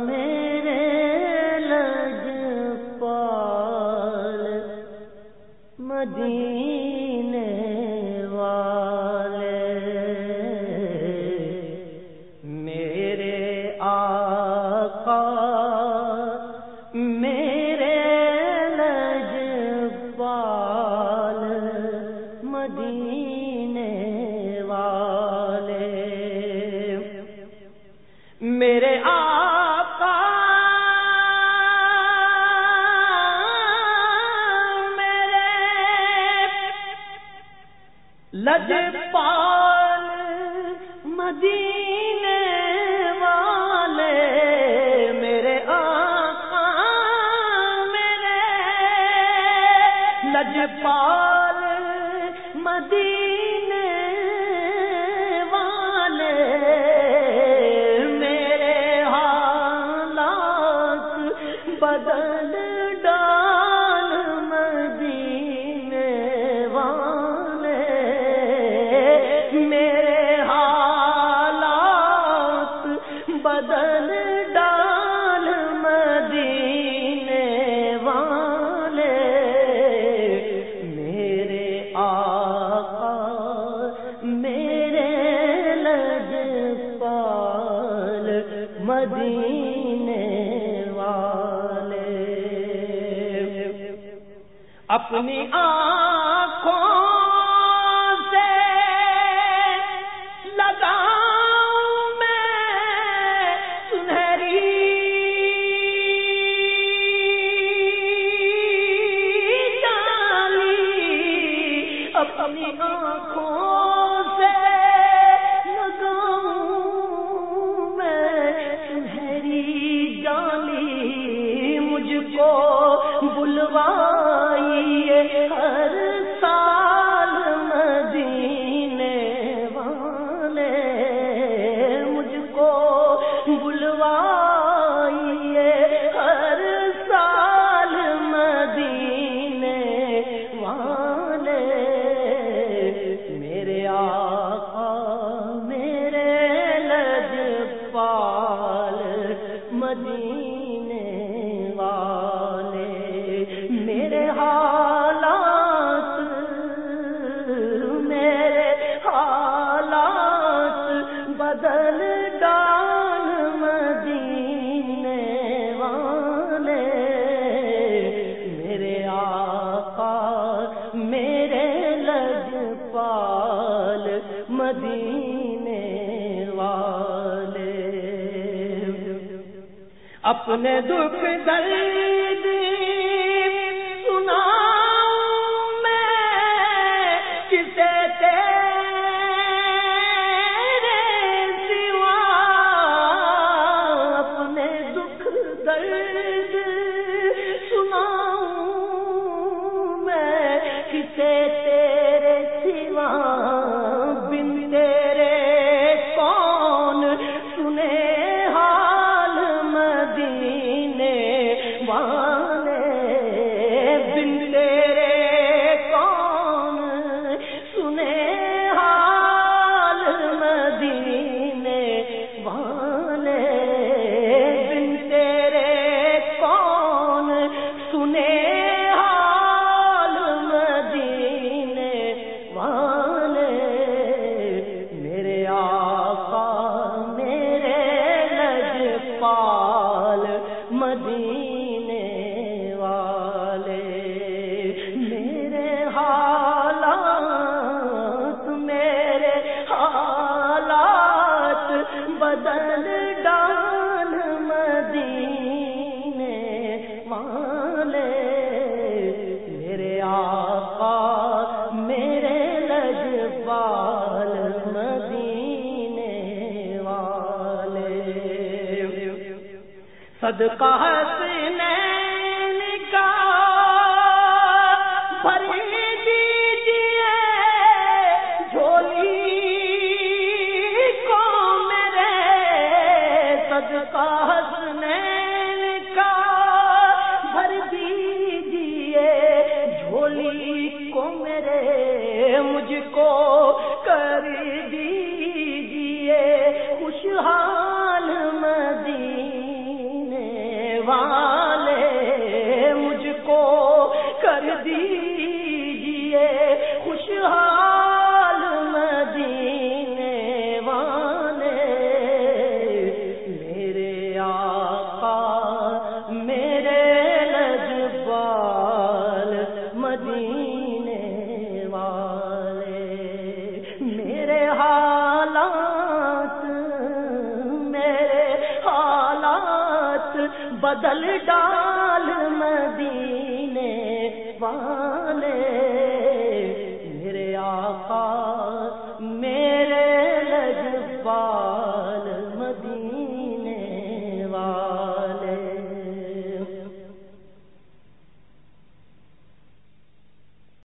میرے لج پال مدینے والے میرے آقا میرے لج پال لج پال مدینے والے میرے آقا میرے لج پال مدینے مدینے اپنی آنکھوں اپنی آنکھوں مدینے والے اپنے دکھ مدینے والے میرے حالات میرے حالات بدل ڈال مدینے والے۔ میرے آقا میرے لجبا صدقہ دیوان بدل ڈال مدینے والے۔ میرے آقا میرے لجبا